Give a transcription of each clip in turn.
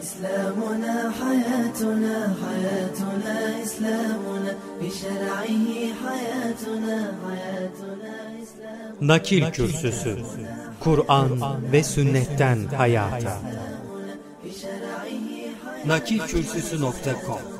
إسلامنا حياتنا حياتنا إسلامنا بشرعه حياتنا حياتنا إسلامنا Nakil Kürsüsü Kur'an ve Sünnetten Hayata Nakilkürsüsü.com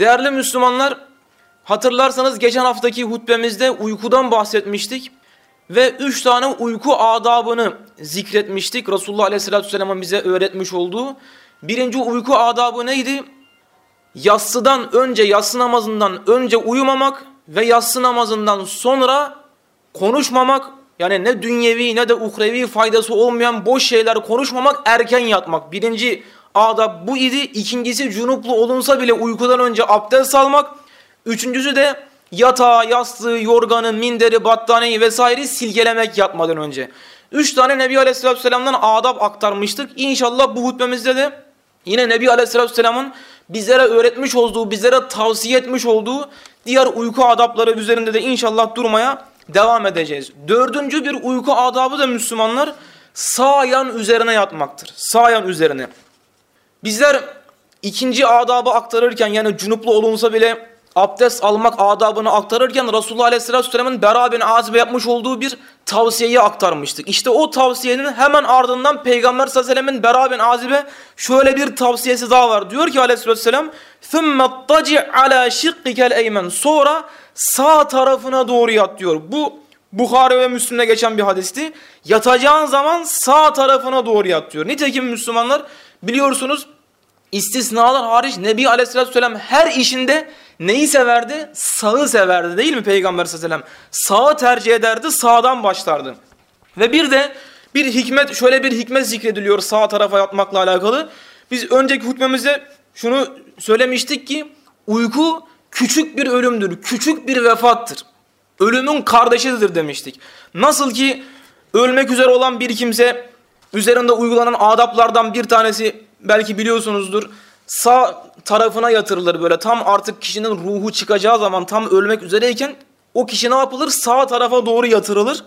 Değerli Müslümanlar, hatırlarsanız geçen haftaki hutbemizde uykudan bahsetmiştik ve üç tane uyku adabını zikretmiştik. Resulullah Aleyhisselatü Vesselam'ın bize öğretmiş olduğu. Birinci uyku adabı neydi? Yassıdan önce, yassı namazından önce uyumamak ve yassı namazından sonra konuşmamak, yani ne dünyevi ne de uhrevi faydası olmayan boş şeyler konuşmamak, erken yatmak. Birinci adab bu idi. İkincisi cunuplu olunsa bile uykudan önce abdest almak. Üçüncüsü de yatağı, yastığı, yorganı, minderi, battaniyeyi vesaire silkelemek yatmadan önce. Üç tane Nebi Aleyhisselatü Vesselam'dan adab aktarmıştık. İnşallah bu hutbemizde de yine Nebi Aleyhisselatü Vesselam'ın bizlere öğretmiş olduğu, bizlere tavsiye etmiş olduğu diğer uyku adapları üzerinde de inşallah durmaya devam edeceğiz. Dördüncü bir uyku adabı da Müslümanlar sağ yan üzerine yatmaktır. Sağ yan üzerine. Bizler ikinci adabı aktarırken yani cunuplu olunsa bile abdest almak adabını aktarırken Resulullah Aleyhisselatü Vesselam'ın Bera bin Azib'e yapmış olduğu bir tavsiyeyi aktarmıştık. İşte o tavsiyenin hemen ardından Peygamber sallallahu aleyhi ve sellem'in Bera bin Azib'e şöyle bir tavsiyesi daha var. Diyor ki Aleyhisselatü Vesselam ثُمَّ اطَّجِعْ عَلَى شِقِّكَ الْاَيْمَنِ Sonra sağ tarafına doğru yat diyor. Bu Bukhari ve Müslim'de geçen bir hadisti. Yatacağın zaman sağ tarafına doğru yat diyor. Nitekim Müslümanlar biliyorsunuz istisnalar hariç Nebi Aleyhisselatü Vesselam her işinde neyi severdi? Sağı severdi değil mi Peygamber Sallallahu Aleyhi ve Sellem? Sağı tercih ederdi, sağdan başlardı. Ve bir de bir hikmet, şöyle bir hikmet zikrediliyor sağ tarafa yatmakla alakalı. Biz önceki hutbemizde şunu söylemiştik ki uyku küçük bir ölümdür, küçük bir vefattır. Ölümün kardeşidir demiştik. Nasıl ki ölmek üzere olan bir kimse üzerinde uygulanan adaplardan bir tanesi belki biliyorsunuzdur. Sağ tarafına yatırılır böyle tam artık kişinin ruhu çıkacağı zaman tam ölmek üzereyken o kişi ne yapılır? Sağ tarafa doğru yatırılır.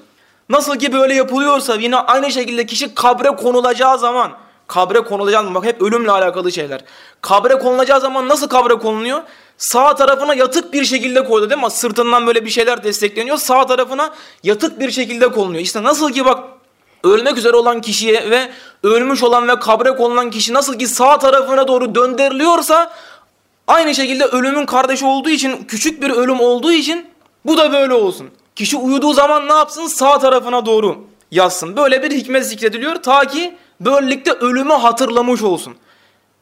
Nasıl ki böyle yapılıyorsa yine aynı şekilde kişi kabre konulacağı zaman kabre konulacağı zaman bak hep ölümle alakalı şeyler. Kabre konulacağı zaman nasıl kabre konuluyor? Sağ tarafına yatık bir şekilde koydu değil mi? Sırtından böyle bir şeyler destekleniyor. Sağ tarafına yatık bir şekilde konuluyor. İşte nasıl ki bak ölmek üzere olan kişiye ve ölmüş olan ve kabre konulan kişi nasıl ki sağ tarafına doğru döndürülüyorsa aynı şekilde ölümün kardeşi olduğu için küçük bir ölüm olduğu için bu da böyle olsun. Kişi uyuduğu zaman ne yapsın? Sağ tarafına doğru yazsın. Böyle bir hikmet zikrediliyor ta ki böylelikle ölümü hatırlamış olsun.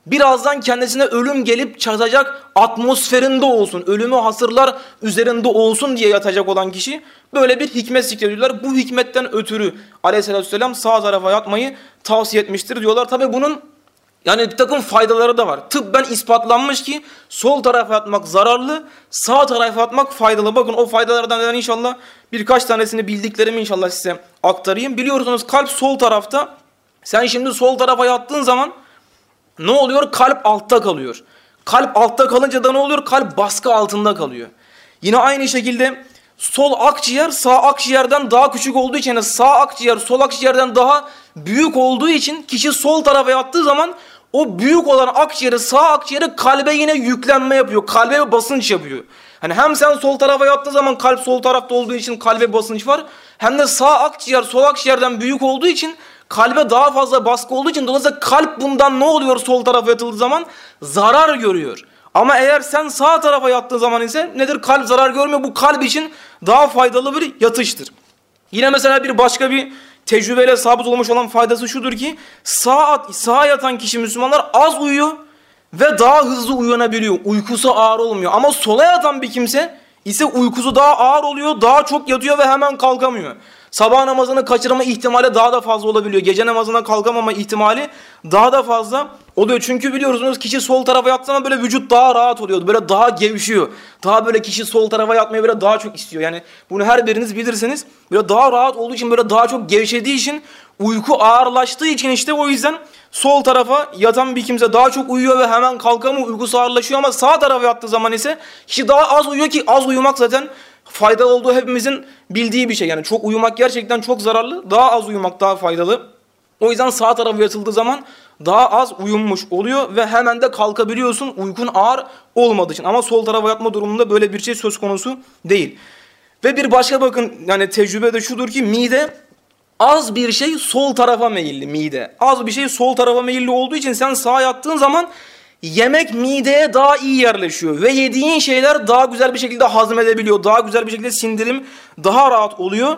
Birazdan kendisine ölüm gelip çatacak atmosferinde olsun. Ölümü hasırlar üzerinde olsun diye yatacak olan kişi böyle bir hikmet zikrediyorlar. Bu hikmetten ötürü aleyhissalatü vesselam sağ tarafa yatmayı tavsiye etmiştir diyorlar. Tabi bunun Yani bir takım faydaları da var. Tıbben ispatlanmış ki sol tarafa yatmak zararlı, sağ tarafa yatmak faydalı. Bakın o faydalardan ben inşallah birkaç tanesini bildiklerimi inşallah size aktarayım. Biliyorsunuz kalp sol tarafta. Sen şimdi sol tarafa yattığın zaman ne oluyor? Kalp altta kalıyor. Kalp altta kalınca da ne oluyor? Kalp baskı altında kalıyor. Yine aynı şekilde sol akciğer sağ akciğerden daha küçük olduğu için yani sağ akciğer sol akciğerden daha büyük olduğu için kişi sol tarafa yattığı zaman o büyük olan akciğeri sağ akciğeri kalbe yine yüklenme yapıyor. Kalbe basınç yapıyor. Hani hem sen sol tarafa yattığı zaman kalp sol tarafta olduğu için kalbe basınç var. Hem de sağ akciğer sol akciğerden büyük olduğu için kalbe daha fazla baskı olduğu için dolayısıyla kalp bundan ne oluyor sol tarafa yatıldığı zaman? Zarar görüyor. Ama eğer sen sağ tarafa yattığın zaman ise nedir? Kalp zarar görmüyor. Bu kalp için daha faydalı bir yatıştır. Yine mesela bir başka bir tecrübeyle sabit olmuş olan faydası şudur ki sağ, sağa yatan kişi Müslümanlar az uyuyor ve daha hızlı uyanabiliyor. Uykusu ağır olmuyor. Ama sola yatan bir kimse ise uykusu daha ağır oluyor, daha çok yatıyor ve hemen kalkamıyor. Sabah namazını kaçırma ihtimali daha da fazla olabiliyor. Gece namazına kalkamama ihtimali daha da fazla oluyor. Çünkü biliyorsunuz kişi sol tarafa zaman böyle vücut daha rahat oluyor. Böyle daha gevşiyor. Daha böyle kişi sol tarafa yatmayı böyle daha çok istiyor. Yani bunu her biriniz bilirsiniz. Böyle daha rahat olduğu için böyle daha çok gevşediği için uyku ağırlaştığı için işte o yüzden sol tarafa yatan bir kimse daha çok uyuyor ve hemen kalkamıyor. Uykusu ağırlaşıyor ama sağ tarafa yattığı zaman ise kişi daha az uyuyor ki az uyumak zaten faydalı olduğu hepimizin bildiği bir şey. Yani çok uyumak gerçekten çok zararlı. Daha az uyumak daha faydalı. O yüzden sağ tarafa yatıldığı zaman daha az uyumuş oluyor ve hemen de kalkabiliyorsun uykun ağır olmadığı için. Ama sol tarafa yatma durumunda böyle bir şey söz konusu değil. Ve bir başka bakın yani tecrübe de şudur ki mide az bir şey sol tarafa meyilli mide. Az bir şey sol tarafa meyilli olduğu için sen sağa yattığın zaman yemek mideye daha iyi yerleşiyor ve yediğin şeyler daha güzel bir şekilde hazmedebiliyor. Daha güzel bir şekilde sindirim daha rahat oluyor.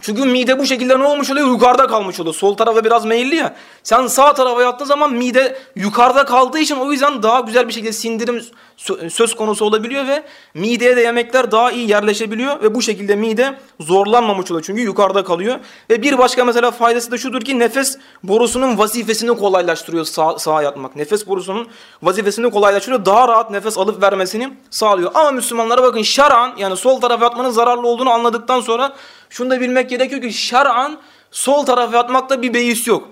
Çünkü mide bu şekilde ne olmuş oluyor? Yukarıda kalmış oluyor. Sol tarafa biraz meyilli ya. Sen sağ tarafa yattığın zaman mide yukarıda kaldığı için o yüzden daha güzel bir şekilde sindirim söz konusu olabiliyor ve mideye de yemekler daha iyi yerleşebiliyor ve bu şekilde mide zorlanmamış oluyor. Çünkü yukarıda kalıyor. Ve bir başka mesela faydası da şudur ki nefes borusunun vazifesini kolaylaştırıyor sağ, sağa yatmak. Nefes borusunun vazifesini kolaylaştırıyor. Daha rahat nefes alıp vermesini sağlıyor. Ama Müslümanlara bakın şer'an yani sol tarafa yatmanın zararlı olduğunu anladıktan sonra şunu da bilmek gerekiyor ki şer'an sol tarafa yatmakta bir beis yok.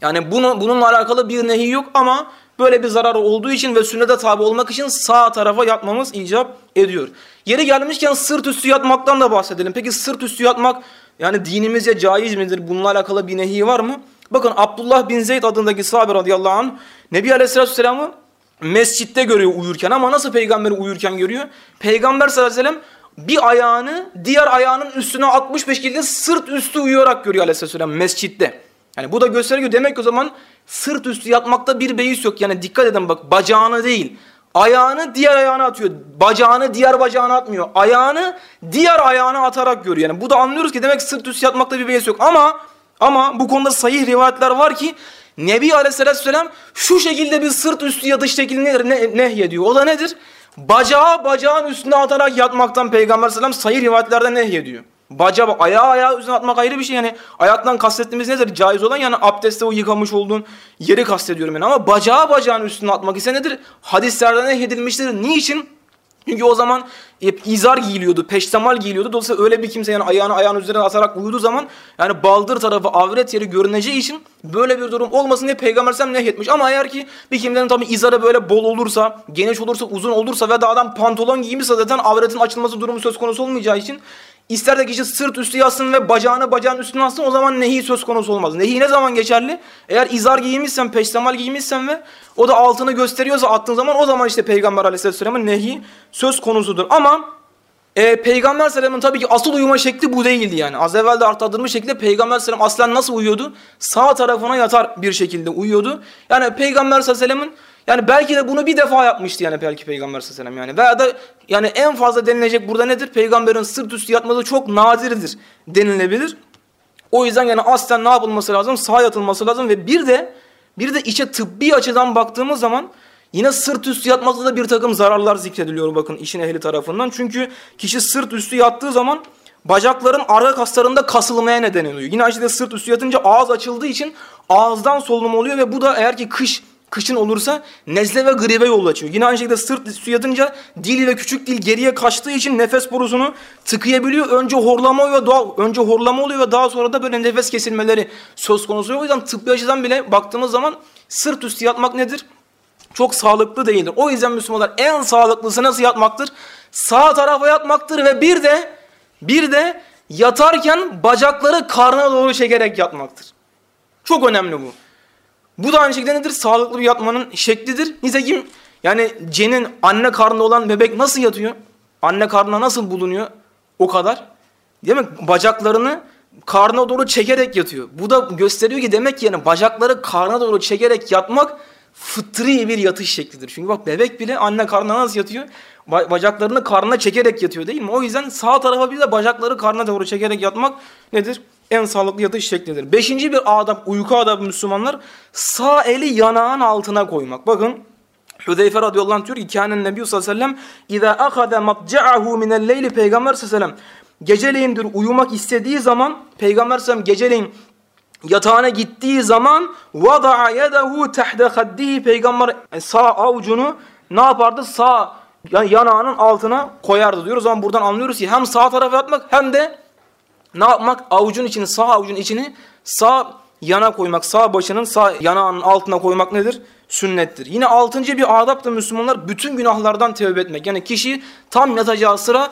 Yani bunu, bununla alakalı bir nehi yok ama böyle bir zararı olduğu için ve sünnete tabi olmak için sağ tarafa yatmamız icap ediyor. Yeri gelmişken sırt üstü yatmaktan da bahsedelim. Peki sırt üstü yatmak yani dinimizce caiz midir? Bununla alakalı bir nehi var mı? Bakın Abdullah bin Zeyd adındaki sahabe radıyallahu anh Nebi Aleyhisselatü Vesselam'ı mescitte görüyor uyurken ama nasıl peygamberi uyurken görüyor? Peygamber sallallahu aleyhi ve sellem bir ayağını diğer ayağının üstüne atmış bir şekilde sırt üstü uyuyarak görüyor aleyhisselatü vesselam mescitte. Yani bu da gösteriyor demek ki o zaman sırt üstü yatmakta bir beis yok. Yani dikkat edin bak bacağını değil ayağını diğer ayağına atıyor. Bacağını diğer bacağına atmıyor. Ayağını diğer ayağına atarak görüyor. Yani bu da anlıyoruz ki demek ki sırt üstü yatmakta bir beis yok. Ama ama bu konuda sahih rivayetler var ki Nebi Aleyhisselatü Vesselam şu şekilde bir sırt üstü yatış şeklini ne, nehyediyor. O da nedir? Bacağı bacağın üstüne atarak yatmaktan Peygamber Sallam sayı rivayetlerde nehyediyor. Bacağı, ayağı ayağı üzerine atmak ayrı bir şey yani. Ayaktan kastettiğimiz nedir? Caiz olan yani abdestte o yıkamış olduğun yeri kastediyorum yani. Ama bacağı bacağın üstüne atmak ise nedir? Hadislerde nehyedilmiştir. Niçin? Çünkü o zaman hep izar giyiliyordu, peştemal giyiliyordu. Dolayısıyla öyle bir kimse yani ayağını ayağın üzerine atarak uyuduğu zaman yani baldır tarafı avret yeri görüneceği için böyle bir durum olmasın diye Peygamber Aleyhisselam nehyetmiş. Ama eğer ki bir kimsenin tabi izarı böyle bol olursa, geniş olursa, uzun olursa ve de adam pantolon giymişse zaten avretin açılması durumu söz konusu olmayacağı için İster de kişi sırt üstü yatsın ve bacağını bacağın üstüne atsın o zaman nehi söz konusu olmaz. Nehi ne zaman geçerli? Eğer izar giymişsen, peştemal giymişsen ve o da altını gösteriyorsa attığın zaman o zaman işte Peygamber aleyhisselamın nehi söz konusudur. Ama e, Peygamber aleyhisselamın tabii ki asıl uyuma şekli bu değildi yani. Az evvel de arttırdığımız şekilde Peygamber aleyhisselam aslen nasıl uyuyordu? Sağ tarafına yatar bir şekilde uyuyordu. Yani Peygamber aleyhisselamın yani belki de bunu bir defa yapmıştı yani belki Peygamber sallallahu aleyhi ve sellem yani. Veya da yani en fazla denilecek burada nedir? Peygamberin sırt üstü yatması çok nadirdir denilebilir. O yüzden yani aslen ne yapılması lazım? Sağ yatılması lazım ve bir de bir de içe tıbbi açıdan baktığımız zaman yine sırt üstü yatmakta da bir takım zararlar zikrediliyor bakın işin ehli tarafından. Çünkü kişi sırt üstü yattığı zaman bacakların arka kaslarında kasılmaya neden oluyor. Yine şekilde sırt üstü yatınca ağız açıldığı için ağızdan solunum oluyor ve bu da eğer ki kış kışın olursa nezle ve gribe yol açıyor. Yine aynı şekilde sırt üstü yatınca dil ve küçük dil geriye kaçtığı için nefes borusunu tıkayabiliyor. Önce horlama oluyor, daha, önce horlama oluyor ve daha sonra da böyle nefes kesilmeleri söz konusu. O yüzden tıbbi açıdan bile baktığımız zaman sırt üstü yatmak nedir? Çok sağlıklı değildir. O yüzden Müslümanlar en sağlıklısı nasıl yatmaktır? Sağ tarafa yatmaktır ve bir de bir de yatarken bacakları karnına doğru çekerek yatmaktır. Çok önemli bu. Bu da aynı şekilde nedir? Sağlıklı bir yatmanın şeklidir. Nitekim yani cenin anne karnında olan bebek nasıl yatıyor? Anne karnına nasıl bulunuyor? O kadar. Mi? Bacaklarını karnına doğru çekerek yatıyor. Bu da gösteriyor ki demek ki yani bacakları karnına doğru çekerek yatmak fıtri bir yatış şeklidir. Çünkü bak bebek bile anne karnına nasıl yatıyor? Bacaklarını karnına çekerek yatıyor değil mi? O yüzden sağ tarafa bir de bacakları karnına doğru çekerek yatmak nedir? en sağlıklı yatış şeklidir. Beşinci bir adab, uyku adabı Müslümanlar sağ eli yanağın altına koymak. Bakın Hüzeyfe radıyallahu anh diyor ki Kânen Nebi sallallahu aleyhi ve sellem İzâ akhada minel leyli Peygamber sallallahu aleyhi ve sellem geceleyindir uyumak istediği zaman Peygamber sallallahu aleyhi ve sellem geceleyin yatağına gittiği zaman vada'a yedehu tahta khaddihi peygamber e, sağ avucunu ne yapardı? Sağ yanağının altına koyardı diyoruz. Ama buradan anlıyoruz ki hem sağ tarafa yatmak hem de ne yapmak? Avucun içini, sağ avucun içini sağ yana koymak, sağ başının sağ yanağının altına koymak nedir? Sünnettir. Yine altıncı bir adap da Müslümanlar bütün günahlardan tevbe etmek. Yani kişi tam yatacağı sıra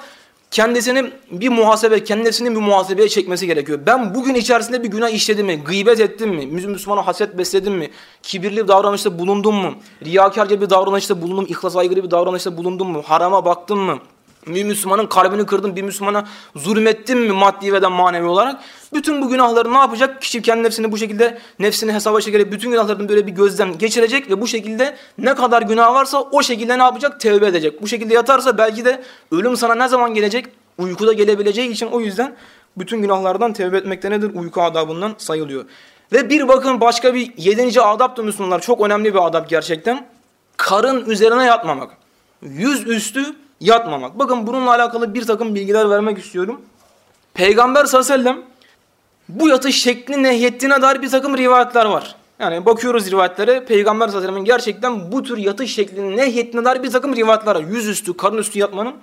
kendisini bir muhasebe, kendisini bir muhasebeye çekmesi gerekiyor. Ben bugün içerisinde bir günah işledim mi? Gıybet ettim mi? Müslümana haset besledim mi? Kibirli bir davranışta bulundum mu? Riyakarca bir davranışta bulundum, ihlas aygırı bir davranışta bulundum mu? Harama baktım mı? Bir Müslümanın kalbini kırdım, bir Müslümana zulmettim mi maddi ve de manevi olarak? Bütün bu günahları ne yapacak? Kişi kendi nefsini bu şekilde nefsini hesaba çekerek bütün günahlarını böyle bir gözden geçirecek ve bu şekilde ne kadar günah varsa o şekilde ne yapacak? Tevbe edecek. Bu şekilde yatarsa belki de ölüm sana ne zaman gelecek? Uykuda gelebileceği için o yüzden bütün günahlardan tevbe etmekte nedir? Uyku adabından sayılıyor. Ve bir bakın başka bir yedinci adap da Müslümanlar çok önemli bir adap gerçekten. Karın üzerine yatmamak. Yüz üstü yatmamak. Bakın bununla alakalı bir takım bilgiler vermek istiyorum. Peygamber sallallahu aleyhi ve sellem bu yatış şeklini nehyettiğine dair bir takım rivayetler var. Yani bakıyoruz rivayetlere Peygamber sallallahu aleyhi ve sellem'in gerçekten bu tür yatış şeklini nehyettiğine dair bir takım rivayetler var. Yüzüstü, karın üstü yatmanın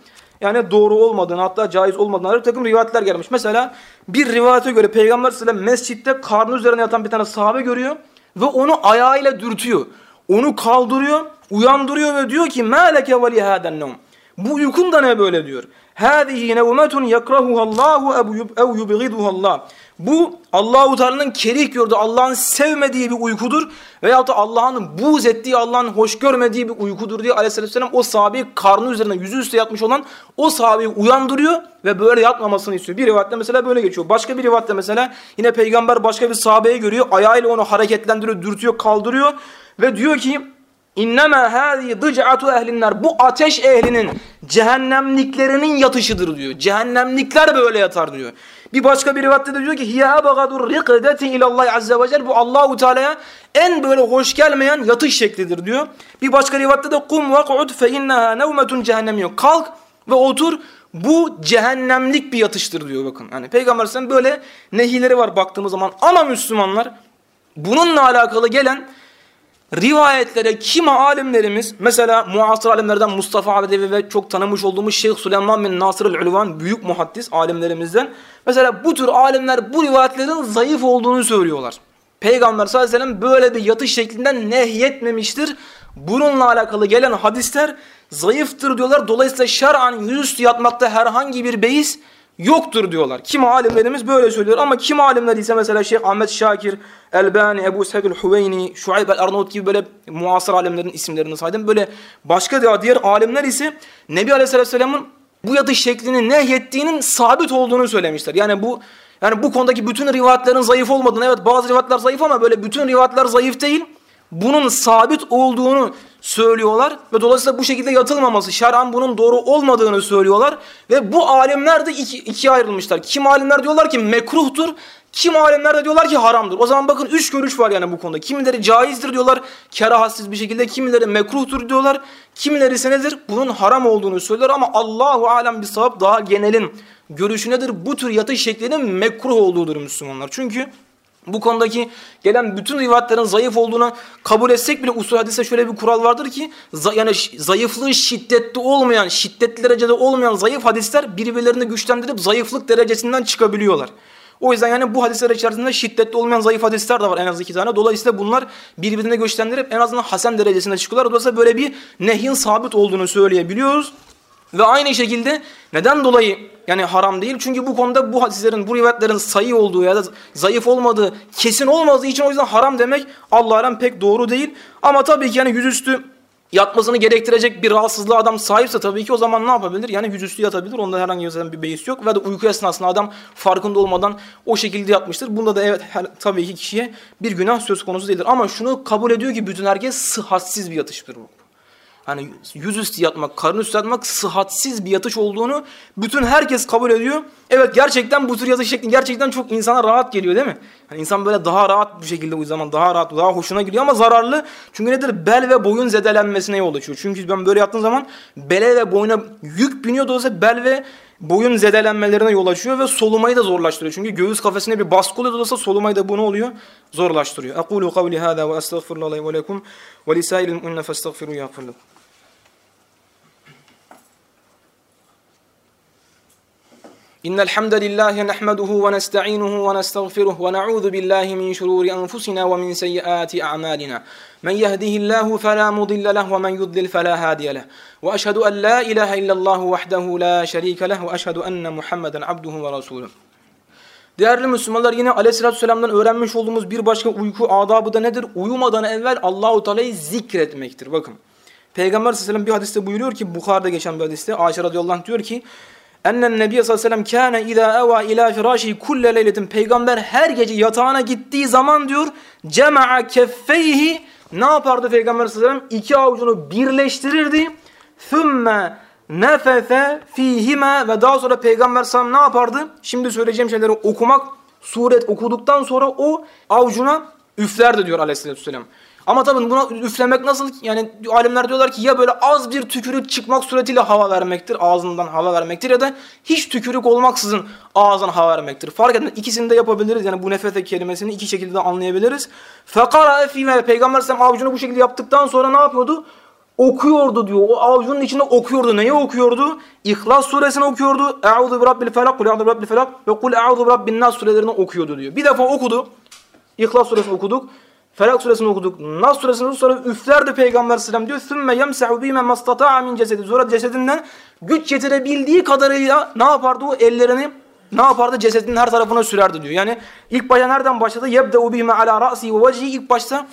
yani doğru olmadığını hatta caiz olmadığına dair bir takım rivayetler gelmiş. Mesela bir rivayete göre Peygamber sallallahu aleyhi ve sellem mescitte karnı üzerine yatan bir tane sahabe görüyor ve onu ayağıyla dürtüyor. Onu kaldırıyor, uyandırıyor ve diyor ki مَا لَكَ وَلِهَادَ النَّوْمِ bu uykun da ne böyle diyor. Hâzihi nevmetun yekrahuhallâhu ev yubgiduhallâh. Bu Allahu Teala'nın kerih gördüğü, Allah'ın sevmediği bir uykudur veyahut da Allah'ın buğz ettiği, Allah'ın hoş görmediği bir uykudur diye Aleyhisselatü Vesselam o sahabeyi karnı üzerine yüzü üstü yatmış olan o sahabeyi uyandırıyor ve böyle yatmamasını istiyor. Bir rivayette mesela böyle geçiyor. Başka bir rivayette mesela yine peygamber başka bir sahabeyi görüyor. Ayağıyla onu hareketlendiriyor, dürtüyor, kaldırıyor ve diyor ki İnnemâ hâzî dıc'atu ehlinler. Bu ateş ehlinin cehennemliklerinin yatışıdır diyor. Cehennemlikler böyle yatar diyor. Bir başka bir rivayette de diyor ki hiye abagadur riqdeti ilallah azze ve celle. Bu Allahu Teala'ya en böyle hoş gelmeyen yatış şeklidir diyor. Bir başka rivayette de kum vak'ud fe inneha nevmetun cehennemiyo. Kalk ve otur. Bu cehennemlik bir yatıştır diyor bakın. Yani Peygamber sen böyle nehileri var baktığımız zaman ama Müslümanlar bununla alakalı gelen rivayetlere kimi alimlerimiz mesela muasır alimlerden Mustafa Abedevi ve çok tanımış olduğumuz Şeyh Süleyman bin Nasır el-Ulvan büyük muhaddis alimlerimizden mesela bu tür alimler bu rivayetlerin zayıf olduğunu söylüyorlar. Peygamber sallallahu aleyhi ve sellem böyle bir yatış şeklinden nehyetmemiştir. Bununla alakalı gelen hadisler zayıftır diyorlar. Dolayısıyla şer'an yüzüstü yatmakta herhangi bir beis yoktur diyorlar. Kim alimlerimiz böyle söylüyor ama kim alimler ise mesela Şeyh Ahmet Şakir, Elbani, Ebu Sa'id el-Huveyni, Şuayb el-Arnavut gibi böyle muasır alimlerin isimlerini saydım. Böyle başka diğer alimler ise Nebi Aleyhisselam'ın bu yatış şeklini nehyettiğinin sabit olduğunu söylemişler. Yani bu yani bu konudaki bütün rivayetlerin zayıf olmadığını evet bazı rivayetler zayıf ama böyle bütün rivayetler zayıf değil. Bunun sabit olduğunu söylüyorlar ve dolayısıyla bu şekilde yatılmaması, şer'an bunun doğru olmadığını söylüyorlar ve bu alimler de iki, ikiye ayrılmışlar. Kim alimler diyorlar ki mekruhtur, Kim alemler de diyorlar ki haramdır. O zaman bakın üç görüş var yani bu konuda. Kimileri caizdir diyorlar kerahatsiz bir şekilde. Kimileri mekruhtur diyorlar. Kimileri ise nedir? Bunun haram olduğunu söyler ama Allahu alem bir sahip daha genelin görüşü nedir? Bu tür yatış şeklinin mekruh olduğudur Müslümanlar. Çünkü bu konudaki gelen bütün rivayetlerin zayıf olduğunu kabul etsek bile usul hadise şöyle bir kural vardır ki yani zayıflığı şiddetli olmayan, şiddetli derecede olmayan zayıf hadisler birbirlerini güçlendirip zayıflık derecesinden çıkabiliyorlar. O yüzden yani bu hadisler içerisinde şiddetli olmayan zayıf hadisler de var en az iki tane. Dolayısıyla bunlar birbirine güçlendirip en azından hasen derecesine çıkıyorlar. Dolayısıyla böyle bir nehyin sabit olduğunu söyleyebiliyoruz. Ve aynı şekilde neden dolayı yani haram değil? Çünkü bu konuda bu hadislerin, bu rivayetlerin sayı olduğu ya da zayıf olmadığı, kesin olmadığı için o yüzden haram demek Allah'ın pek doğru değil. Ama tabii ki yani yüzüstü yatmasını gerektirecek bir rahatsızlığa adam sahipse tabii ki o zaman ne yapabilir? Yani yüzüstü yatabilir. Onda herhangi bir beis yok. Ve de uyku esnasında adam farkında olmadan o şekilde yatmıştır. Bunda da evet her, tabii ki kişiye bir günah söz konusu değildir. Ama şunu kabul ediyor ki bütün herkes sıhhatsiz bir yatıştır bu hani yüzüstü yatmak, karın üstü yatmak sıhhatsiz bir yatış olduğunu bütün herkes kabul ediyor. Evet gerçekten bu tür yatış şekli gerçekten çok insana rahat geliyor değil mi? Hani insan böyle daha rahat bir şekilde o zaman daha rahat, daha hoşuna gidiyor ama zararlı. Çünkü nedir? Bel ve boyun zedelenmesine yol açıyor. Çünkü ben böyle yattığım zaman bele ve boyuna yük biniyor dolayısıyla bel ve boyun zedelenmelerine yol açıyor ve solumayı da zorlaştırıyor. Çünkü göğüs kafesine bir baskı oluyor dolayısıyla solumayı da bu ne oluyor? Zorlaştırıyor. Ekulu kavli hâzâ ve estağfirullahi ve lekum ve lisâilil mu'minne festağfiru yağfir إن الحمد لله نحمده ونستعينه ونستغفره ونعوذ بالله من شرور أنفسنا ومن سيئات أعمالنا من يهده الله فلا مضل له ومن يضلل فلا هادي له وأشهد أن لا إله إلا الله وحده لا شريك له وأشهد أن محمدا عبده ورسوله Değerli Müslümanlar yine Aleyhisselatü Vesselam'dan öğrenmiş olduğumuz bir başka uyku adabı da nedir? Uyumadan evvel Allahu Teala'yı zikretmektir. Bakın. Peygamber Aleyhisselam bir hadiste buyuruyor ki Bukhar'da geçen bir hadiste Ayşe radıyallahu anh diyor ki Ennen Nebi sallallahu aleyhi ve sellem kâne izâ eva ilâ firâşihi kulle leyletin. Peygamber her gece yatağına gittiği zaman diyor cema'a keffeyhi ne yapardı Peygamber sallallahu aleyhi ve sellem? İki avucunu birleştirirdi. Thümme nefefe fihime ve daha sonra Peygamber sallallahu ne yapardı? Şimdi söyleyeceğim şeyleri okumak, suret okuduktan sonra o avucuna üflerdi diyor aleyhissalatü vesselam. Ama tabii buna üflemek nasıl? Yani alimler diyorlar ki ya böyle az bir tükürük çıkmak suretiyle hava vermektir, ağzından hava vermektir ya da hiç tükürük olmaksızın ağzından hava vermektir. Fark etmez. İkisini de yapabiliriz. Yani bu nefete kelimesini iki şekilde de anlayabiliriz. Fekara efime Peygamber Aleyhisselam avucunu bu şekilde yaptıktan sonra ne yapıyordu? Okuyordu diyor. O avucunun içinde okuyordu. Neyi okuyordu? İhlas suresini okuyordu. Eûzu bi rabbil felak, kul eûzu bi felak ve kul eûzu bi rabbin nas surelerini okuyordu diyor. Bir defa okudu. İhlas suresini okuduk. Felak suresini okuduk. Nas suresini sonra üflerdi Peygamber sallam diyor. Sümme yemsehu bime mastata'a min cesedi. Sonra cesedinden güç yetirebildiği kadarıyla ne yapardı o ellerini ne yapardı? Cesedinin her tarafına sürerdi diyor. Yani ilk başta nereden başladı? Yebde'u bihme ala ra'si ve vecihi ilk başta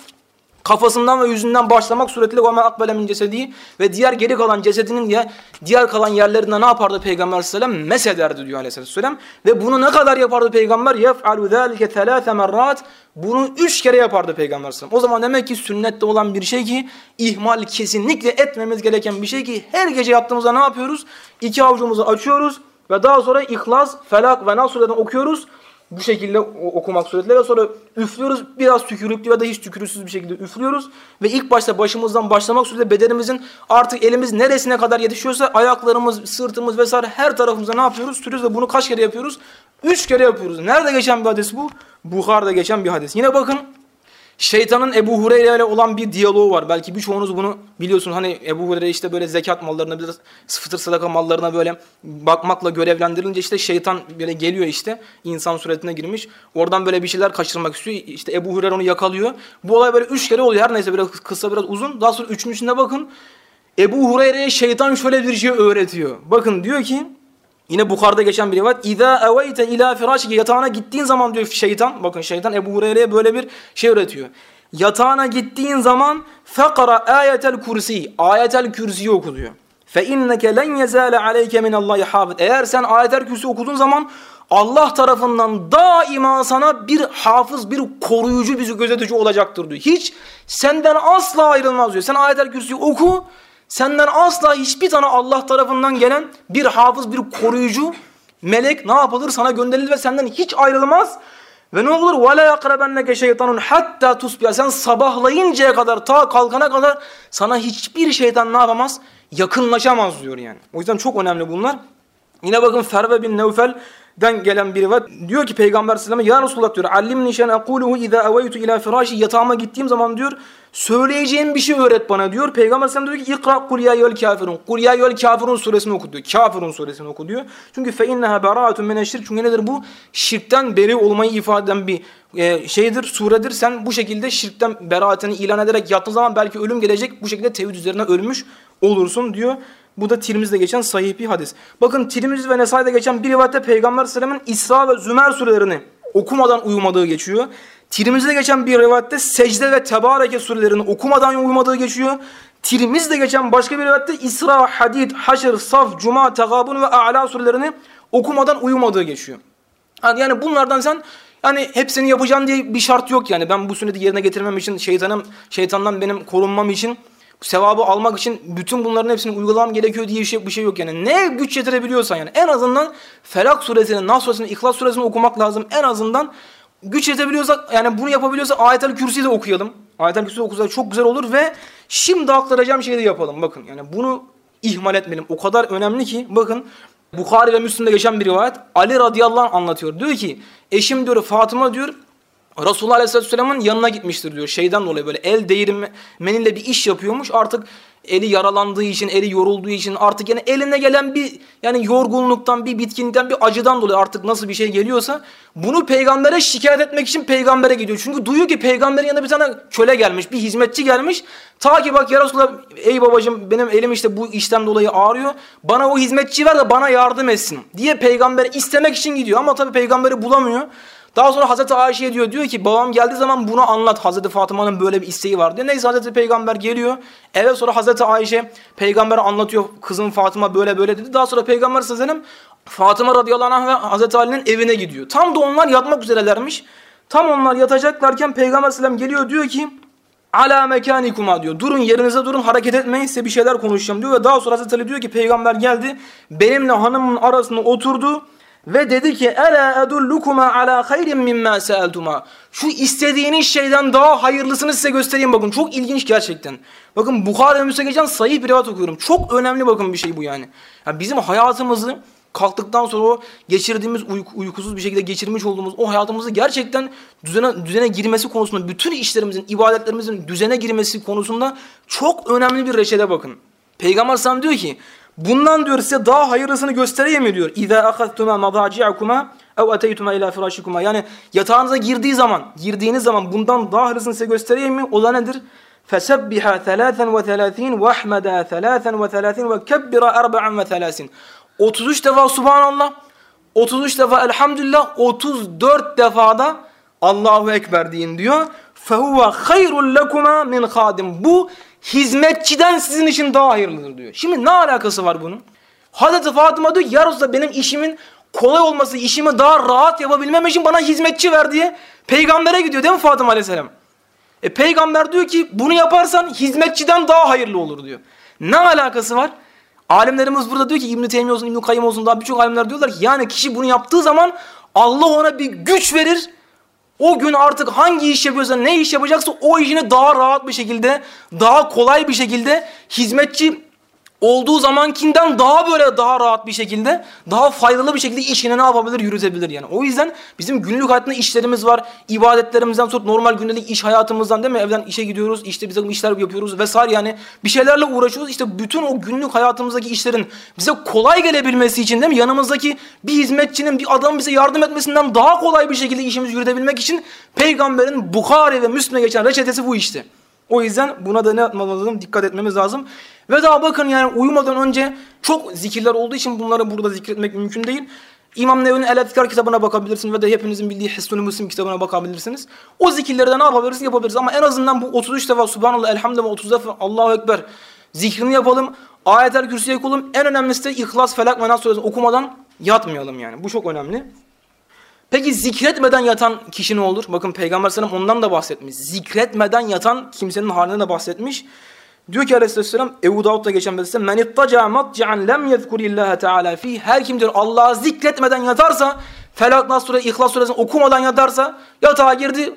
kafasından ve yüzünden başlamak suretiyle وَمَا أَقْبَلَ مِنْ cesedi ve diğer geri kalan cesedinin ya diğer kalan yerlerinde ne yapardı Peygamber Aleyhisselam? Mesederdi diyor Aleyhisselam. Ve bunu ne kadar yapardı Peygamber? يَفْعَلُ ذَٰلِكَ ثَلَاثَ مَرَّاتٍ Bunu üç kere yapardı Peygamber Aleyhisselam. O zaman demek ki sünnette olan bir şey ki ihmal kesinlikle etmemiz gereken bir şey ki her gece yaptığımızda ne yapıyoruz? İki avucumuzu açıyoruz ve daha sonra İhlas, Felak ve Nas surelerini okuyoruz bu şekilde okumak suretiyle ve sonra üflüyoruz. Biraz tükürüklü ya da hiç tükürüksüz bir şekilde üflüyoruz. Ve ilk başta başımızdan başlamak suretiyle bedenimizin artık elimiz neresine kadar yetişiyorsa ayaklarımız, sırtımız vesaire her tarafımıza ne yapıyoruz? Sürüyoruz ve bunu kaç kere yapıyoruz? Üç kere yapıyoruz. Nerede geçen bir hadis bu? Buhar'da geçen bir hadis. Yine bakın Şeytanın Ebu Hureyre ile olan bir diyaloğu var. Belki birçoğunuz bunu biliyorsunuz. Hani Ebu Hureyre işte böyle zekat mallarına, bir fıtır sadaka mallarına böyle bakmakla görevlendirilince işte şeytan böyle geliyor işte. insan suretine girmiş. Oradan böyle bir şeyler kaçırmak istiyor. İşte Ebu Hureyre onu yakalıyor. Bu olay böyle üç kere oluyor. Her neyse biraz kısa biraz uzun. Daha sonra üçüncüsünde bakın. Ebu Hureyre'ye şeytan şöyle bir şey öğretiyor. Bakın diyor ki Yine Bukhar'da geçen bir rivayet. İza eveyte ila firashike yatağına gittiğin zaman diyor şeytan. Bakın şeytan Ebu Hureyre'ye böyle bir şey öğretiyor. Yatağına gittiğin zaman fekara ayetel kursi. Ayetel kürsiyi okuluyor. Fe inneke len yezale aleyke minallahi hafid. Eğer sen ayetel kürsi okuduğun zaman Allah tarafından daima sana bir hafız, bir koruyucu, bir gözetici olacaktır diyor. Hiç senden asla ayrılmaz diyor. Sen ayetel kürsiyi oku. Senden asla hiçbir tane Allah tarafından gelen bir hafız, bir koruyucu melek ne yapılır? Sana gönderilir ve senden hiç ayrılmaz. Ve ne olur? وَلَا يَقْرَبَنَّكَ şeytanun hatta tusbiya. Sen sabahlayıncaya kadar, ta kalkana kadar sana hiçbir şeytan ne yapamaz? Yakınlaşamaz diyor yani. O yüzden çok önemli bunlar. Yine bakın Ferve bin Nevfel'den gelen biri var. Diyor ki Peygamber sallallahu ya Resulullah diyor. Allimni şen ekuluhu iza avaytu ila firashi. Yatağıma gittiğim zaman diyor söyleyeceğim bir şey öğret bana diyor. Peygamber sallallahu diyor ki ikra kul ya yol kafirun. Kul ya yol kafirun suresini oku diyor. Kafirun suresini oku diyor. Çünkü fe inneha beraatun mineşşirk. Çünkü nedir bu? Şirkten beri olmayı ifade eden bir e, şeydir, suredir. Sen bu şekilde şirkten beraatini ilan ederek yattığın zaman belki ölüm gelecek. Bu şekilde tevhid üzerine ölmüş olursun diyor. Bu da Tirmiz'de geçen sahih bir hadis. Bakın Tirmiz ve Nesai'de geçen bir rivayette Peygamber Aleyhisselam'ın İsra ve Zümer surelerini okumadan uyumadığı geçiyor. Tirmiz'de geçen bir rivayette secde ve tebareke surelerini okumadan uyumadığı geçiyor. Tirmiz'de geçen başka bir rivayette İsra, Hadid, Haşr, Saf, Cuma, Tegabun ve A'la surelerini okumadan uyumadığı geçiyor. Yani bunlardan sen yani hepsini yapacağım diye bir şart yok yani. Ben bu sünneti yerine getirmem için şeytanım şeytandan benim korunmam için sevabı almak için bütün bunların hepsini uygulamam gerekiyor diye bir şey, bir şey yok yani. Ne güç yetirebiliyorsan yani en azından Felak suresini, Nas suresini, İhlas suresini okumak lazım. En azından güç yetebiliyorsak yani bunu yapabiliyorsak Ayet-el Kürsi'yi de okuyalım. Ayet-el Kürsi'yi okusak çok güzel olur ve şimdi aktaracağım şeyi de yapalım. Bakın yani bunu ihmal etmeyelim. O kadar önemli ki bakın Bukhari ve Müslim'de geçen bir rivayet Ali radıyallahu anh anlatıyor. Diyor ki eşim diyor Fatıma diyor Resulullah Aleyhisselatü Vesselam'ın yanına gitmiştir diyor. Şeyden dolayı böyle el değirmeniyle bir iş yapıyormuş. Artık eli yaralandığı için, eli yorulduğu için artık yani eline gelen bir yani yorgunluktan, bir bitkinden, bir acıdan dolayı artık nasıl bir şey geliyorsa bunu peygambere şikayet etmek için peygambere gidiyor. Çünkü duyuyor ki peygamberin yanında bir tane köle gelmiş, bir hizmetçi gelmiş. Ta ki bak ya Resulallah ey babacığım benim elim işte bu işten dolayı ağrıyor. Bana o hizmetçi ver de bana yardım etsin diye peygamber istemek için gidiyor. Ama tabii peygamberi bulamıyor. Daha sonra Hazreti Ayşe diyor diyor ki babam geldiği zaman bunu anlat. Hazreti Fatıma'nın böyle bir isteği var diyor. Neyse Hazreti Peygamber geliyor. Eve sonra Hazreti Ayşe peygamber anlatıyor. Kızım Fatıma böyle böyle dedi. Daha sonra peygamber sallallahu Fatıma radıyallahu anh ve Hazreti Ali'nin evine gidiyor. Tam da onlar yatmak üzerelermiş. Tam onlar yatacaklarken peygamber sallallahu geliyor diyor ki Ala mekanikuma diyor. Durun yerinize durun hareket etmeyin size bir şeyler konuşacağım diyor. Ve daha sonra Hazreti Ali diyor ki peygamber geldi. Benimle hanımın arasında oturdu ve dedi ki ela edullukuma ala hayrin mimma sa'altuma. Şu istediğiniz şeyden daha hayırlısını size göstereyim bakın. Çok ilginç gerçekten. Bakın Bukhara ve geçen sayı bir rivayet okuyorum. Çok önemli bakın bir şey bu yani. yani bizim hayatımızı kalktıktan sonra o geçirdiğimiz uyku, uykusuz bir şekilde geçirmiş olduğumuz o hayatımızı gerçekten düzene, düzene girmesi konusunda bütün işlerimizin, ibadetlerimizin düzene girmesi konusunda çok önemli bir reçete bakın. Peygamber sana diyor ki Bundan diyor size daha hayırlısını göstereyim mi diyor. İza akhadtuma madaci'akuma ev ateytuma ila firashikuma. Yani yatağınıza girdiği zaman, girdiğiniz zaman bundan daha hayırlısını size göstereyim mi? O da nedir? Fesebbiha 33 ve ahmeda 33 ve kebbira 34 ve 33 defa subhanallah, 33 defa elhamdülillah, 34 defada Allahu ekber deyin diyor. Fehuve hayrul lekuma min khadim. Bu hizmetçiden sizin için daha hayırlıdır diyor. Şimdi ne alakası var bunun? Hazreti Fatıma diyor ya Resulallah benim işimin kolay olması, işimi daha rahat yapabilmem için bana hizmetçi ver diye peygambere gidiyor değil mi Fatıma aleyhisselam? E peygamber diyor ki bunu yaparsan hizmetçiden daha hayırlı olur diyor. Ne alakası var? Alimlerimiz burada diyor ki İbn-i Teymiye olsun, İbn-i Kayyum olsun daha birçok alimler diyorlar ki yani kişi bunu yaptığı zaman Allah ona bir güç verir o gün artık hangi iş yapıyorsa, ne iş yapacaksa o işini daha rahat bir şekilde, daha kolay bir şekilde hizmetçi olduğu zamankinden daha böyle daha rahat bir şekilde, daha faydalı bir şekilde işini ne yapabilir, yürütebilir yani. O yüzden bizim günlük hayatında işlerimiz var. ibadetlerimizden tut normal gündelik iş hayatımızdan değil mi? Evden işe gidiyoruz, işte bir takım işler yapıyoruz vesaire yani. Bir şeylerle uğraşıyoruz. İşte bütün o günlük hayatımızdaki işlerin bize kolay gelebilmesi için değil mi? Yanımızdaki bir hizmetçinin, bir adamın bize yardım etmesinden daha kolay bir şekilde işimizi yürütebilmek için Peygamberin Bukhari ve Müslim'e geçen reçetesi bu işte. O yüzden buna da ne yapmamız? Dikkat etmemiz lazım. Ve daha bakın yani uyumadan önce çok zikirler olduğu için bunları burada zikretmek mümkün değil. İmam Nevevi'nin El Etkar kitabına bakabilirsiniz ve de hepinizin bildiği Hisnul Müslim kitabına bakabilirsiniz. O zikirleri de ne yapabiliriz? Yapabiliriz ama en azından bu 33 defa Subhanallah, Elhamdülillah, 30 defa Allahu Ekber zikrini yapalım. Ayet-el Kürsü'ye okulum. En önemlisi de İhlas, Felak ve Nas okumadan yatmayalım yani. Bu çok önemli. Peki zikretmeden yatan kişi ne olur? Bakın Peygamber sallallahu ondan da bahsetmiş. Zikretmeden yatan kimsenin halinden de bahsetmiş. Diyor ki aleyhisselam Ebu Davud'da geçen hadiste men ittaca matci'an lem yezkurillaha teala fi her kim diyor Allah'ı zikretmeden yatarsa Felak Nas Suresi, İhlas Suresini okumadan yatarsa yatağa girdi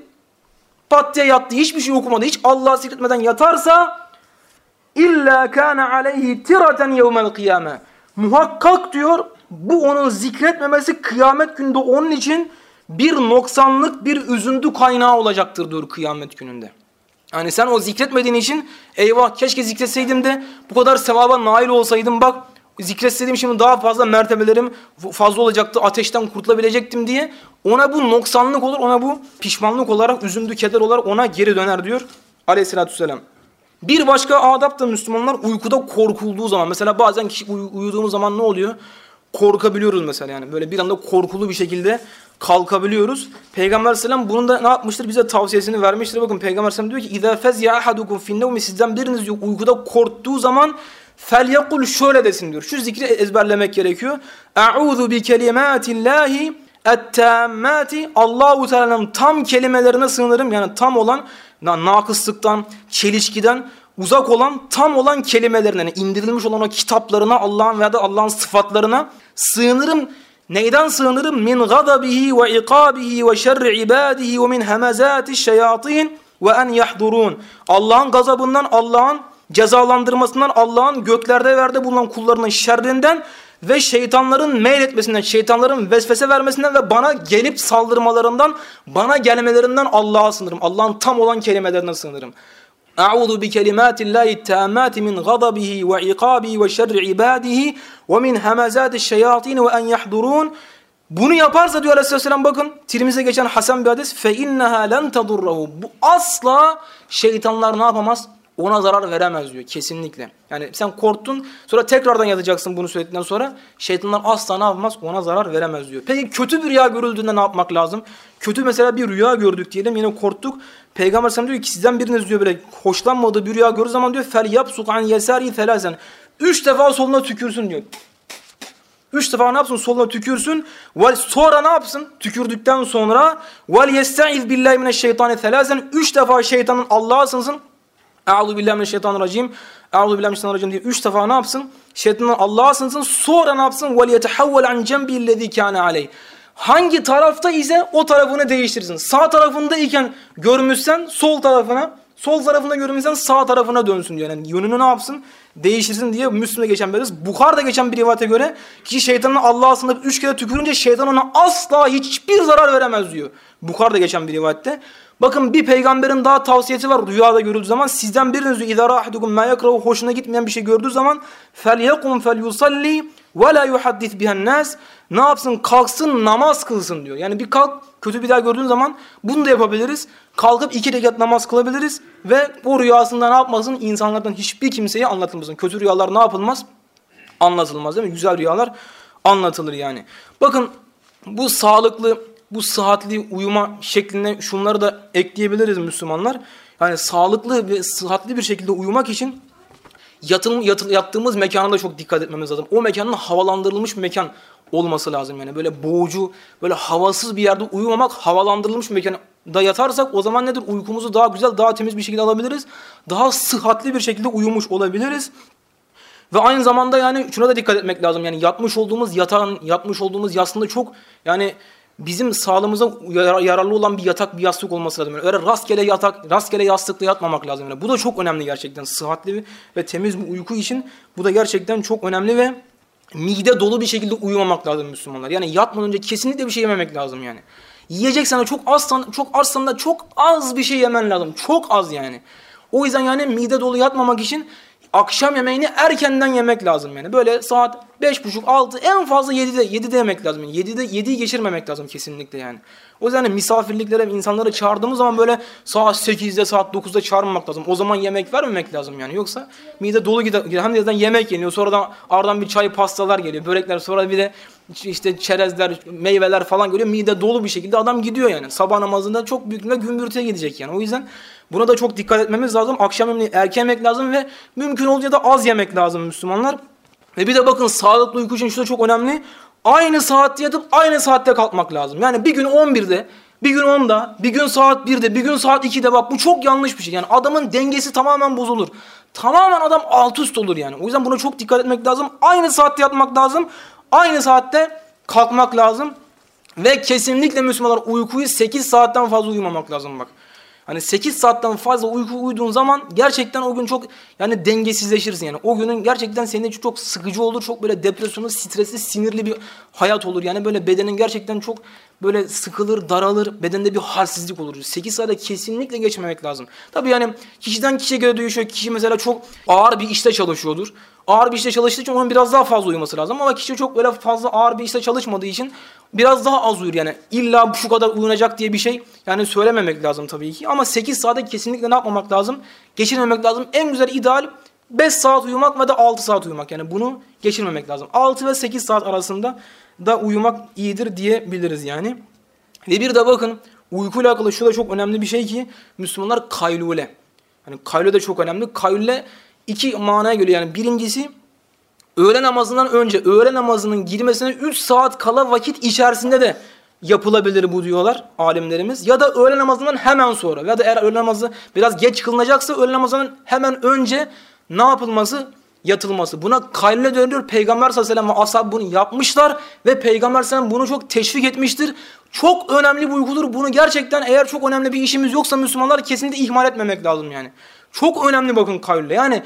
pat diye yattı. Hiçbir şey okumadı. Hiç Allah'ı zikretmeden yatarsa illa kana aleyhi tiraten yevmel kıyame. Muhakkak diyor bu onun zikretmemesi kıyamet gününde onun için bir noksanlık, bir üzüntü kaynağı olacaktır diyor kıyamet gününde. Yani sen o zikretmediğin için eyvah keşke zikretseydim de bu kadar sevaba nail olsaydım bak zikretseydim şimdi daha fazla mertebelerim fazla olacaktı ateşten kurtulabilecektim diye ona bu noksanlık olur ona bu pişmanlık olarak üzüntü keder olarak ona geri döner diyor aleyhissalatü vesselam. Bir başka adap da Müslümanlar uykuda korkulduğu zaman mesela bazen kişi uy uyuduğumuz zaman ne oluyor? Korkabiliyoruz mesela yani böyle bir anda korkulu bir şekilde kalkabiliyoruz. Peygamber selam bunun da ne yapmıştır? Bize tavsiyesini vermiştir. Bakın Peygamber selam diyor ki اِذَا فَزْيَا أَحَدُكُمْ فِي النَّوْمِ Sizden biriniz diyor uykuda korktuğu zaman فَلْيَقُلْ şöyle desin diyor. Şu zikri ezberlemek gerekiyor. اَعُوذُ بِكَلِمَاتِ اللّٰهِ اَتَّامَّاتِ Allahu Teala'nın tam kelimelerine sığınırım. Yani tam olan nakıslıktan, çelişkiden uzak olan, tam olan kelimelerine, yani indirilmiş olan o kitaplarına, Allah'ın veya da Allah'ın sıfatlarına sığınırım. Neyden sığınırım? Min gadabihi ve ikabihi ve şerri ibadihi ve min hemezati şeyatin ve en yahdurun. Allah'ın gazabından, Allah'ın cezalandırmasından, Allah'ın göklerde verde bulunan kullarının şerrinden ve şeytanların meyletmesinden, şeytanların vesvese vermesinden ve bana gelip saldırmalarından, bana gelmelerinden Allah'a sığınırım. Allah'ın tam olan kelimelerinden sığınırım. A'udhu bi kelimatillahi tammati min ghadabihi ve iqabihi ve şerri ibadihi ve min hemazati şeyatin ve en yahdurun. Bunu yaparsa diyor Aleyhisselam bakın Tirmizi'de geçen Hasan bir hadis fe inneha len tadurruhu. Bu asla şeytanlar ne yapamaz? Ona zarar veremez diyor kesinlikle. Yani sen korktun sonra tekrardan yatacaksın bunu söyledikten sonra şeytanlar asla ne yapmaz ona zarar veremez diyor. Peki kötü bir rüya görüldüğünde ne yapmak lazım? Kötü mesela bir rüya gördük diyelim yine korktuk. Peygamber sen diyor ki sizden biriniz diyor böyle hoşlanmadığı bir rüya gördüğü zaman diyor fel yapsuk an yesari felasen. Üç defa soluna tükürsün diyor. Üç defa ne yapsın? Soluna tükürsün. Vel sonra ne yapsın? Tükürdükten sonra vel yestaiz billahi mineşşeytani felasen. Üç defa şeytanın Allah'a sığınsın. Eûzu billahi mineşşeytanirracim. Eûzu billahi mineşşeytanirracim diye üç defa ne yapsın? Şeytandan Allah'a sığınsın. Sonra ne yapsın? Vel yetehawvel an cembillezî kâne aleyh. Hangi tarafta ise o tarafını değiştirsin. Sağ tarafında iken görmüşsen sol tarafına, sol tarafında görmüşsen sağ tarafına dönsün diyor. Yani yönünü ne yapsın? Değiştirsin diye Müslüm'de geçen bir. Bukhar'da geçen bir rivayete göre kişi şeytanın Allah'a sığınıp üç kere tükürünce şeytan ona asla hiçbir zarar veremez diyor. Bukhar'da geçen bir rivayette. Bakın bir peygamberin daha tavsiyesi var rüyada görüldüğü zaman. Sizden biriniz diyor اِذَا رَاحَدُكُمْ مَا يَكْرَهُ Hoşuna gitmeyen bir şey gördüğü zaman فَلْيَقُمْ فَلْيُصَلِّي وَلَا يُحَدِّثْ بِهَا النَّاسِ Ne yapsın? Kalksın namaz kılsın diyor. Yani bir kalk kötü bir daha gördüğün zaman bunu da yapabiliriz. Kalkıp iki rekat namaz kılabiliriz. Ve bu rüyasında ne yapmasın? İnsanlardan hiçbir kimseye anlatılmasın. Kötü rüyalar ne yapılmaz? Anlatılmaz değil mi? Güzel rüyalar anlatılır yani. Bakın bu sağlıklı bu sıhhatli uyuma şeklinde şunları da ekleyebiliriz Müslümanlar. Yani sağlıklı ve sıhhatli bir şekilde uyumak için yatın, yatın, yattığımız mekana da çok dikkat etmemiz lazım. O mekanın havalandırılmış bir mekan olması lazım yani. Böyle boğucu, böyle havasız bir yerde uyumamak, havalandırılmış bir mekanda yatarsak o zaman nedir? Uykumuzu daha güzel, daha temiz bir şekilde alabiliriz. Daha sıhhatli bir şekilde uyumuş olabiliriz. Ve aynı zamanda yani şuna da dikkat etmek lazım. Yani yatmış olduğumuz yatağın, yatmış olduğumuz yastığında çok yani bizim sağlığımıza yararlı olan bir yatak, bir yastık olması lazım. Yani öyle rastgele yatak, rastgele yastıkla yatmamak lazım. Yani bu da çok önemli gerçekten. Sıhhatli ve temiz bir uyku için bu da gerçekten çok önemli ve mide dolu bir şekilde uyumamak lazım Müslümanlar. Yani yatmadan önce kesinlikle bir şey yememek lazım yani. Yiyeceksen de çok az çok azsan da çok az bir şey yemen lazım. Çok az yani. O yüzden yani mide dolu yatmamak için akşam yemeğini erkenden yemek lazım yani. Böyle saat beş buçuk altı en fazla yedide yedide yemek lazım. Yani yedide yediyi geçirmemek lazım kesinlikle yani. O yüzden misafirliklere insanları çağırdığımız zaman böyle saat sekizde saat dokuzda çağırmamak lazım. O zaman yemek vermemek lazım yani. Yoksa mide dolu gider. Hem de yemek yeniyor. Sonradan ardından bir çay pastalar geliyor. Börekler sonra bir de işte çerezler, meyveler falan geliyor. Mide dolu bir şekilde adam gidiyor yani. Sabah namazında çok büyük bir gümbürtüye gidecek yani. O yüzden buna da çok dikkat etmemiz lazım. Akşam yemeğini erken yemek lazım ve mümkün olunca da az yemek lazım Müslümanlar. Ve bir de bakın sağlıklı uyku için şu da çok önemli. Aynı saatte yatıp aynı saatte kalkmak lazım. Yani bir gün 11'de, bir gün 10'da, bir gün saat 1'de, bir gün saat 2'de bak bu çok yanlış bir şey. Yani adamın dengesi tamamen bozulur. Tamamen adam alt üst olur yani. O yüzden buna çok dikkat etmek lazım. Aynı saatte yatmak lazım. Aynı saatte kalkmak lazım. Ve kesinlikle Müslümanlar uykuyu 8 saatten fazla uyumamak lazım bak. Hani 8 saatten fazla uyku uyuduğun zaman gerçekten o gün çok yani dengesizleşirsin yani. O günün gerçekten senin için çok sıkıcı olur. Çok böyle depresyonlu, stresli, sinirli bir hayat olur. Yani böyle bedenin gerçekten çok böyle sıkılır, daralır. Bedende bir halsizlik olur. 8 saate kesinlikle geçmemek lazım. Tabii yani kişiden kişiye göre değişiyor. Kişi mesela çok ağır bir işte çalışıyordur. Ağır bir işte çalıştığı için onun biraz daha fazla uyuması lazım. Ama kişi çok böyle fazla ağır bir işte çalışmadığı için biraz daha az uyur yani. İlla şu kadar uyunacak diye bir şey yani söylememek lazım tabii ki. Ama 8 saate kesinlikle ne yapmamak lazım? Geçirmemek lazım. En güzel ideal 5 saat uyumak ve de 6 saat uyumak. Yani bunu geçirmemek lazım. 6 ve 8 saat arasında da uyumak iyidir diyebiliriz yani. Ve bir de bakın uykuyla alakalı şu da çok önemli bir şey ki Müslümanlar kaylule. Hani kaylule de çok önemli. Kaylule iki manaya geliyor. Yani birincisi öğle namazından önce öğle namazının girmesine 3 saat kala vakit içerisinde de yapılabilir bu diyorlar alimlerimiz. Ya da öğle namazından hemen sonra ya da eğer öğle namazı biraz geç kılınacaksa öğle namazından hemen önce ne yapılması? Yatılması. Buna kayle dönüyor. Peygamber sallallahu aleyhi ve sellem ve bunu yapmışlar ve Peygamber sallallahu bunu çok teşvik etmiştir. Çok önemli bir uykudur. Bunu gerçekten eğer çok önemli bir işimiz yoksa Müslümanlar kesinlikle ihmal etmemek lazım yani. Çok önemli bakın kavle. Yani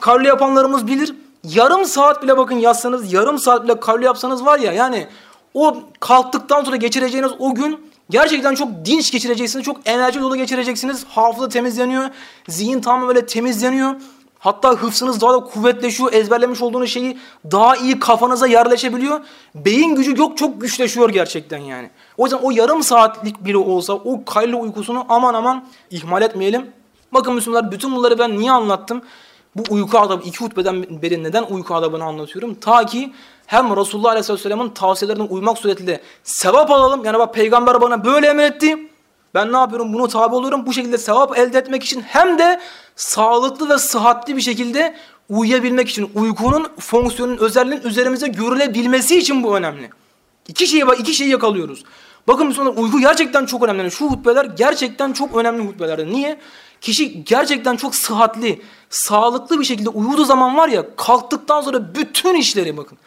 kavle yapanlarımız bilir. Yarım saat bile bakın yazsanız, yarım saat bile kavle yapsanız var ya yani o kalktıktan sonra geçireceğiniz o gün gerçekten çok dinç geçireceksiniz. Çok enerji dolu geçireceksiniz. Hafıza temizleniyor. Zihin tamamen böyle temizleniyor. Hatta hıfzınız daha da kuvvetleşiyor. Ezberlemiş olduğunuz şeyi daha iyi kafanıza yerleşebiliyor. Beyin gücü yok çok güçleşiyor gerçekten yani. O yüzden o yarım saatlik bile olsa o kaylı uykusunu aman aman ihmal etmeyelim. Bakın Müslümanlar bütün bunları ben niye anlattım? Bu uyku adabı iki hutbeden beri neden uyku adabını anlatıyorum? Ta ki hem Resulullah Aleyhisselam'ın tavsiyelerine uymak suretiyle sevap alalım. Yani bak peygamber bana böyle emretti. Ben ne yapıyorum? Bunu tabi oluyorum. Bu şekilde sevap elde etmek için hem de sağlıklı ve sıhhatli bir şekilde uyuyabilmek için uykunun fonksiyonun özelliğinin üzerimize görülebilmesi için bu önemli. İki şeyi iki şeyi yakalıyoruz. Bakın Müslümanlar uyku gerçekten çok önemli. Yani şu hutbeler gerçekten çok önemli hutbelerdir. Niye? Kişi gerçekten çok sıhhatli, sağlıklı bir şekilde uyuduğu zaman var ya kalktıktan sonra bütün işleri bakın.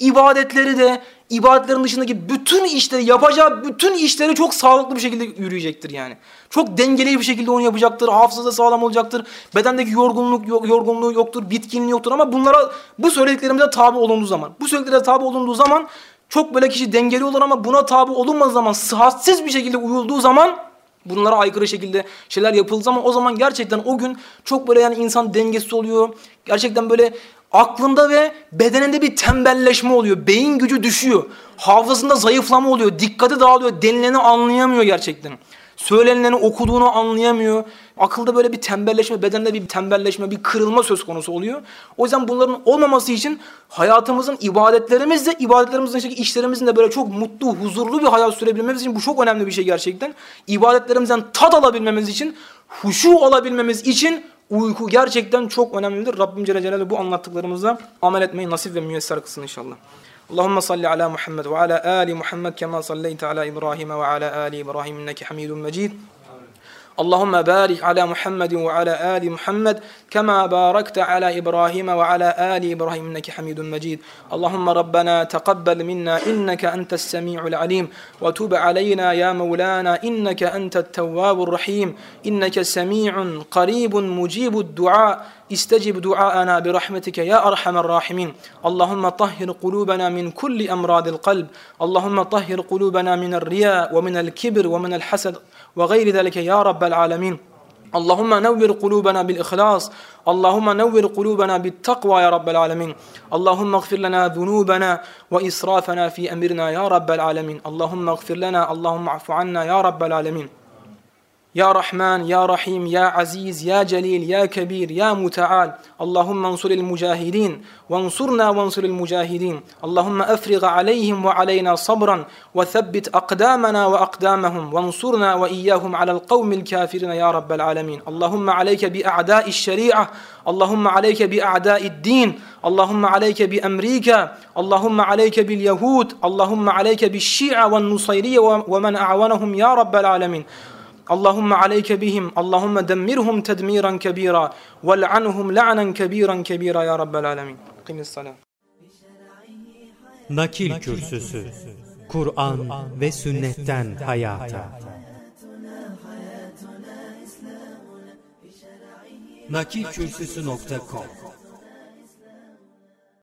ibadetleri de, ibadetlerin dışındaki bütün işleri, yapacağı bütün işleri çok sağlıklı bir şekilde yürüyecektir yani. Çok dengeli bir şekilde onu yapacaktır, hafızası sağlam olacaktır, bedendeki yorgunluk yorgunluğu yoktur, bitkinliği yoktur ama bunlara bu söylediklerimize tabi olunduğu zaman, bu söylediklere tabi olunduğu zaman çok böyle kişi dengeli olur ama buna tabi olunmadığı zaman, sıhhatsiz bir şekilde uyulduğu zaman bunlara aykırı şekilde şeyler yapıldığı zaman o zaman gerçekten o gün çok böyle yani insan dengesiz oluyor. Gerçekten böyle aklında ve bedeninde bir tembelleşme oluyor. Beyin gücü düşüyor. Hafızasında zayıflama oluyor. Dikkati dağılıyor. Denileni anlayamıyor gerçekten. Söylenileni okuduğunu anlayamıyor. Akılda böyle bir tembelleşme, bedende bir tembelleşme, bir kırılma söz konusu oluyor. O yüzden bunların olmaması için hayatımızın ibadetlerimizle, ibadetlerimizin içindeki işlerimizin de böyle çok mutlu, huzurlu bir hayat sürebilmemiz için bu çok önemli bir şey gerçekten. İbadetlerimizden tat alabilmemiz için, huşu olabilmemiz için uyku gerçekten çok önemlidir. Rabbim Celle Celaluhu bu anlattıklarımızla amel etmeyi nasip ve müyesser kılsın inşallah. اللهم صل على محمد وعلى آل محمد كما صليت على إبراهيم وعلى آل إبراهيم إنك حميد مجيد. اللهم بارك على محمد وعلى آل محمد كما باركت على إبراهيم وعلى آل إبراهيم إنك حميد مجيد. اللهم ربنا تقبل منا إنك أنت السميع العليم. وتب علينا يا مولانا إنك أنت التواب الرحيم. إنك سميع قريب مجيب الدعاء. استجب دعاءنا برحمتك يا أرحم الراحمين. اللهم طهر قلوبنا من كل أمراض القلب. اللهم طهر قلوبنا من الرياء ومن الكبر ومن الحسد وغير ذلك يا رب العالمين. اللهم نور قلوبنا بالإخلاص. اللهم نور قلوبنا بالتقوى يا رب العالمين. اللهم اغفر لنا ذنوبنا وإسرافنا في أمرنا يا رب العالمين. اللهم اغفر لنا. اللهم اعف عنا يا رب العالمين. يا رحمن يا رحيم يا عزيز يا جليل يا كبير يا متعال. اللهم انصر المجاهدين وانصرنا وانصر المجاهدين. اللهم افرغ عليهم وعلينا صبرا وثبت أقدامنا وأقدامهم وانصرنا وإياهم على القوم الكافرين يا رب العالمين. اللهم عليك بأعداء الشريعة اللهم عليك بأعداء الدين اللهم عليك بأمريكا اللهم عليك باليهود اللهم عليك بالشيعة والنصيرية ومن أعونهم يا رب العالمين. Allahumme aleyke bihim, Allahumme demmirhum tedmiran kebira, vel anhum la'nen kebiran kebira ya rabbel alemin. Kıymis salam. Nakil Kürsüsü Kur'an ve Sünnetten Hayata Nakilkürsüsü.com